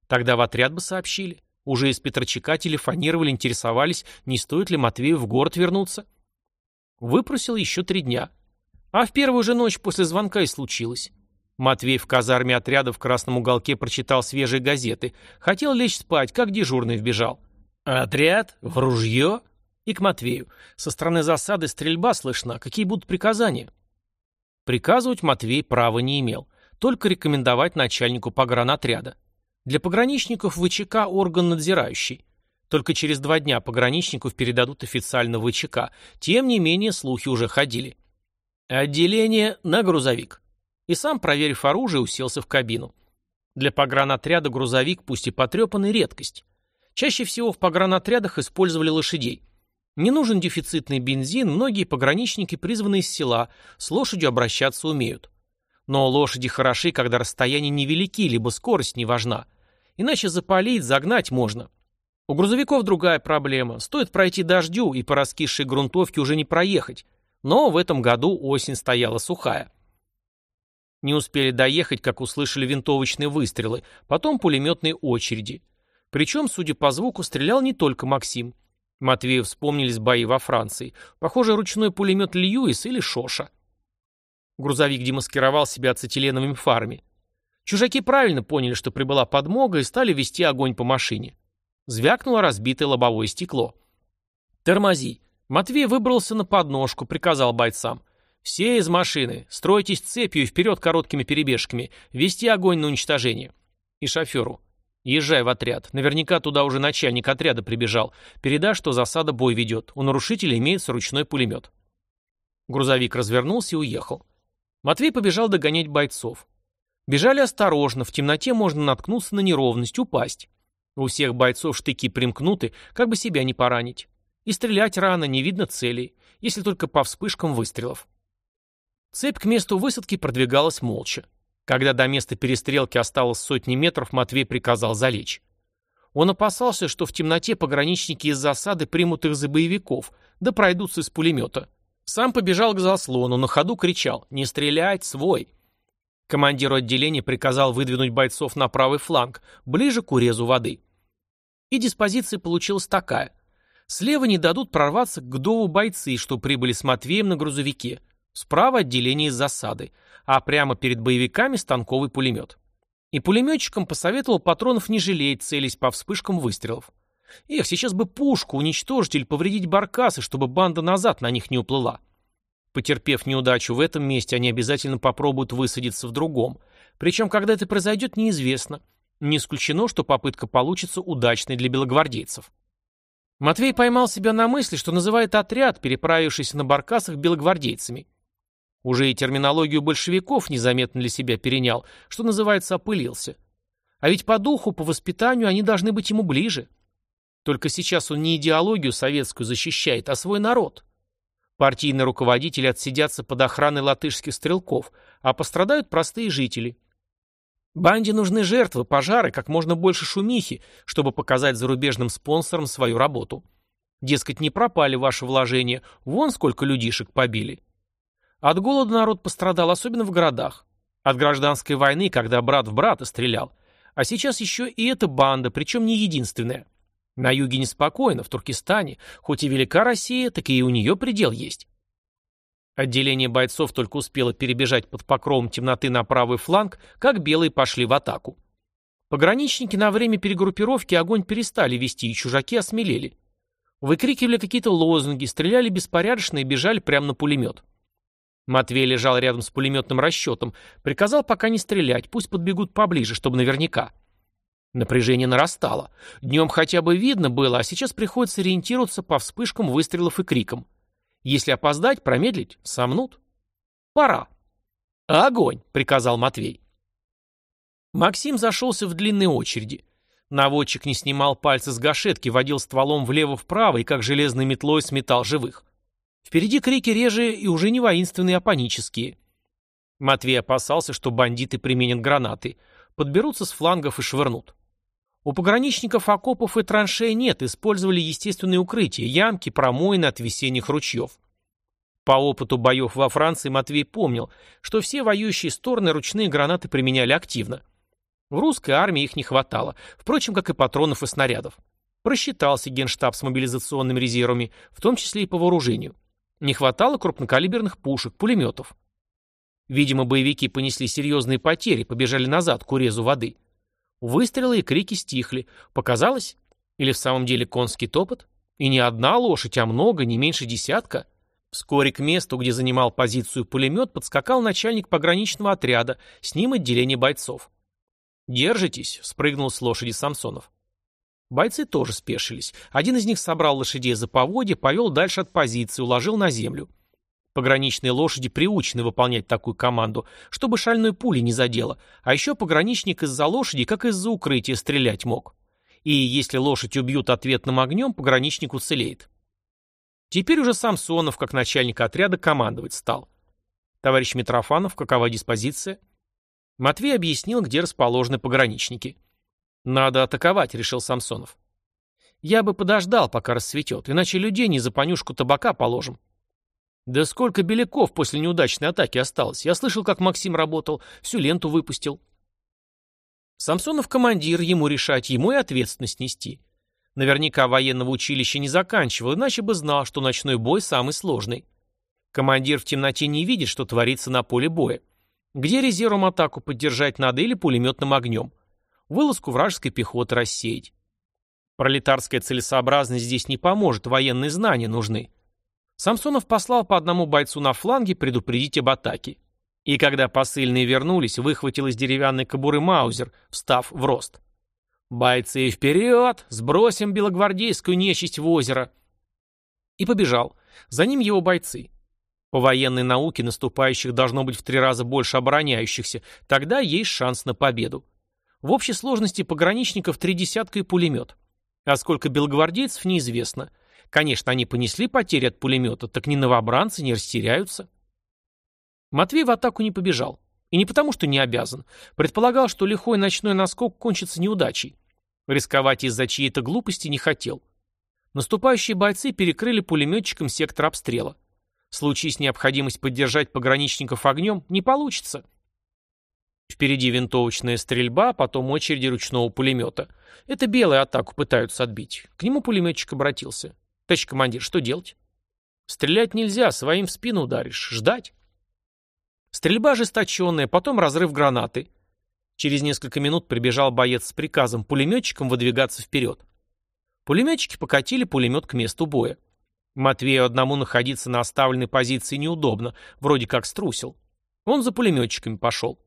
Тогда в отряд бы сообщили. Уже из Петрочака телефонировали, интересовались, не стоит ли Матвею в город вернуться. Выпросил еще три дня. А в первую же ночь после звонка и случилось. Матвей в казарме отряда в красном уголке прочитал свежие газеты. Хотел лечь спать, как дежурный вбежал. «Отряд? В ружье?» И к Матвею. Со стороны засады стрельба слышна. Какие будут приказания? Приказывать Матвей права не имел, только рекомендовать начальнику погранотряда. Для пограничников ВЧК орган надзирающий. Только через два дня пограничников передадут официально ВЧК. Тем не менее, слухи уже ходили. Отделение на грузовик. И сам, проверив оружие, уселся в кабину. Для погранотряда грузовик, пусть и потрепанный, редкость. Чаще всего в погранотрядах использовали лошадей. Не нужен дефицитный бензин, многие пограничники призваны из села, с лошадью обращаться умеют. Но лошади хороши, когда расстояния невелики, либо скорость не важна. Иначе запалить, загнать можно. У грузовиков другая проблема. Стоит пройти дождю, и по раскисшей грунтовке уже не проехать. Но в этом году осень стояла сухая. Не успели доехать, как услышали винтовочные выстрелы, потом пулеметные очереди. Причем, судя по звуку, стрелял не только Максим. Матвею вспомнились бои во Франции. Похоже, ручной пулемет Льюис или Шоша. Грузовик демаскировал себя ацетиленовыми фарами. Чужаки правильно поняли, что прибыла подмога, и стали вести огонь по машине. Звякнуло разбитое лобовое стекло. «Тормози!» Матвей выбрался на подножку, приказал бойцам. «Все из машины, стройтесь цепью и вперед короткими перебежками, вести огонь на уничтожение». И шоферу. Езжай в отряд. Наверняка туда уже начальник отряда прибежал. Передашь, что засада бой ведет. У нарушителя имеется ручной пулемет. Грузовик развернулся и уехал. Матвей побежал догонять бойцов. Бежали осторожно, в темноте можно наткнуться на неровность, упасть. У всех бойцов штыки примкнуты, как бы себя не поранить. И стрелять рано, не видно целей, если только по вспышкам выстрелов. Цепь к месту высадки продвигалась молча. Когда до места перестрелки осталось сотни метров, Матвей приказал залечь. Он опасался, что в темноте пограничники из засады примут их за боевиков, да пройдутся из пулемета. Сам побежал к заслону, на ходу кричал «Не стрелять, свой!». Командиру отделения приказал выдвинуть бойцов на правый фланг, ближе к урезу воды. И диспозиция получилась такая. Слева не дадут прорваться к Гдову бойцы, что прибыли с Матвеем на грузовике. Справа отделение из засады а прямо перед боевиками станковый пулемет. И пулеметчикам посоветовал патронов не жалеть, целясь по вспышкам выстрелов. Эх, сейчас бы пушку уничтожить или повредить баркасы, чтобы банда назад на них не уплыла. Потерпев неудачу в этом месте, они обязательно попробуют высадиться в другом. Причем, когда это произойдет, неизвестно. Не исключено, что попытка получится удачной для белогвардейцев. Матвей поймал себя на мысли, что называет отряд, переправившийся на баркасах белогвардейцами. Уже и терминологию большевиков незаметно для себя перенял, что называется, опылился. А ведь по духу, по воспитанию они должны быть ему ближе. Только сейчас он не идеологию советскую защищает, а свой народ. Партийные руководители отсидятся под охраной латышских стрелков, а пострадают простые жители. Банде нужны жертвы, пожары, как можно больше шумихи, чтобы показать зарубежным спонсорам свою работу. Дескать, не пропали ваши вложения, вон сколько людишек побили. От голода народ пострадал, особенно в городах. От гражданской войны, когда брат в брата стрелял. А сейчас еще и эта банда, причем не единственная. На юге неспокойно, в Туркестане. Хоть и велика Россия, так и у нее предел есть. Отделение бойцов только успело перебежать под покровом темноты на правый фланг, как белые пошли в атаку. Пограничники на время перегруппировки огонь перестали вести, и чужаки осмелели. Выкрикивали какие-то лозунги, стреляли беспорядочно и бежали прямо на пулемет. Матвей лежал рядом с пулеметным расчетом, приказал пока не стрелять, пусть подбегут поближе, чтобы наверняка. Напряжение нарастало. Днем хотя бы видно было, а сейчас приходится ориентироваться по вспышкам выстрелов и крикам. Если опоздать, промедлить, сомнут. Пора. «Огонь!» — приказал Матвей. Максим зашелся в длинной очереди. Наводчик не снимал пальцы с гашетки, водил стволом влево-вправо и как железной метлой сметал живых. Впереди крики реже и уже не воинственные, а панические. Матвей опасался, что бандиты применят гранаты, подберутся с флангов и швырнут. У пограничников окопов и траншей нет, использовали естественные укрытия, ямки, промоины от весенних ручьев. По опыту боев во Франции Матвей помнил, что все воюющие стороны ручные гранаты применяли активно. В русской армии их не хватало, впрочем, как и патронов и снарядов. Просчитался генштаб с мобилизационными резервами, в том числе и по вооружению. Не хватало крупнокалиберных пушек, пулеметов. Видимо, боевики понесли серьезные потери, побежали назад к урезу воды. Выстрелы и крики стихли. Показалось? Или в самом деле конский топот? И не одна лошадь, а много, не меньше десятка. Вскоре к месту, где занимал позицию пулемет, подскакал начальник пограничного отряда, с ним отделение бойцов. «Держитесь», — спрыгнул с лошади Самсонов. Бойцы тоже спешились. Один из них собрал лошадей за поводья, повел дальше от позиции, уложил на землю. Пограничные лошади приучены выполнять такую команду, чтобы шальной пули не задело, а еще пограничник из-за лошади, как из-за укрытия, стрелять мог. И если лошадь убьют ответным огнем, пограничник уцелеет. Теперь уже Самсонов, как начальник отряда, командовать стал. Товарищ Митрофанов, какова диспозиция? Матвей объяснил, где расположены пограничники. «Надо атаковать», — решил Самсонов. «Я бы подождал, пока рассветет, иначе людей не за понюшку табака положим». «Да сколько беляков после неудачной атаки осталось? Я слышал, как Максим работал, всю ленту выпустил». Самсонов командир, ему решать, ему и ответственность нести. Наверняка военного училища не заканчивал, иначе бы знал, что ночной бой самый сложный. Командир в темноте не видит, что творится на поле боя. Где резервом атаку поддержать надо или пулеметным огнем вылазку вражеской пехоты рассеять. Пролетарская целесообразность здесь не поможет, военные знания нужны. Самсонов послал по одному бойцу на фланге предупредить об атаке. И когда посыльные вернулись, выхватил из деревянной кобуры Маузер, встав в рост. «Бойцы вперед! Сбросим белогвардейскую нечисть в озеро!» И побежал. За ним его бойцы. По военной науке наступающих должно быть в три раза больше обороняющихся, тогда есть шанс на победу. В общей сложности пограничников три десятка и пулемет. А сколько белогвардейцев, неизвестно. Конечно, они понесли потери от пулемета, так ни новобранцы не растеряются. Матвей в атаку не побежал. И не потому, что не обязан. Предполагал, что лихой ночной наскок кончится неудачей. Рисковать из-за чьей-то глупости не хотел. Наступающие бойцы перекрыли пулеметчикам сектор обстрела. В случае с необходимость поддержать пограничников огнем не получится. Впереди винтовочная стрельба, потом очереди ручного пулемета. Это белые атаку пытаются отбить. К нему пулеметчик обратился. Товарищ командир, что делать? Стрелять нельзя, своим в спину ударишь. Ждать. Стрельба ожесточенная, потом разрыв гранаты. Через несколько минут прибежал боец с приказом пулеметчикам выдвигаться вперед. Пулеметчики покатили пулемет к месту боя. Матвею одному находиться на оставленной позиции неудобно, вроде как струсил. Он за пулеметчиками пошел.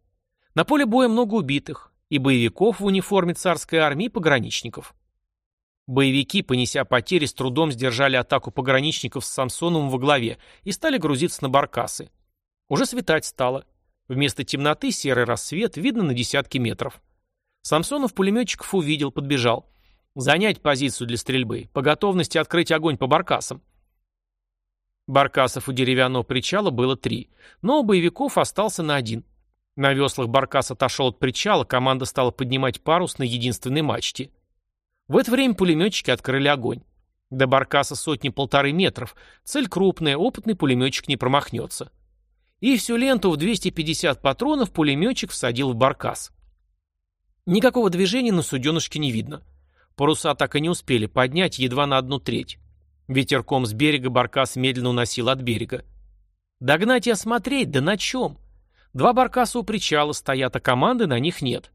На поле боя много убитых, и боевиков в униформе царской армии, пограничников. Боевики, понеся потери, с трудом сдержали атаку пограничников с Самсоновым во главе и стали грузиться на баркасы. Уже светать стало. Вместо темноты серый рассвет видно на десятки метров. Самсонов пулеметчиков увидел, подбежал. Занять позицию для стрельбы, по готовности открыть огонь по баркасам. Баркасов у деревянного причала было три, но у боевиков остался на один – на веслах Баркас отошел от причала, команда стала поднимать парус на единственной мачте. В это время пулеметчики открыли огонь. До Баркаса сотни-полторы метров. Цель крупная, опытный пулеметчик не промахнется. И всю ленту в 250 патронов пулеметчик всадил в Баркас. Никакого движения на суденышке не видно. Паруса так и не успели поднять, едва на одну треть. Ветерком с берега Баркас медленно уносил от берега. Догнать и осмотреть, да на чем? Два баркаса у причала стоят, а команды на них нет.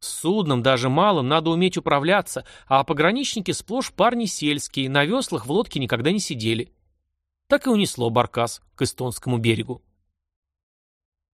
С судном, даже малым, надо уметь управляться, а пограничники сплошь парни сельские, на веслах в лодке никогда не сидели. Так и унесло баркас к эстонскому берегу.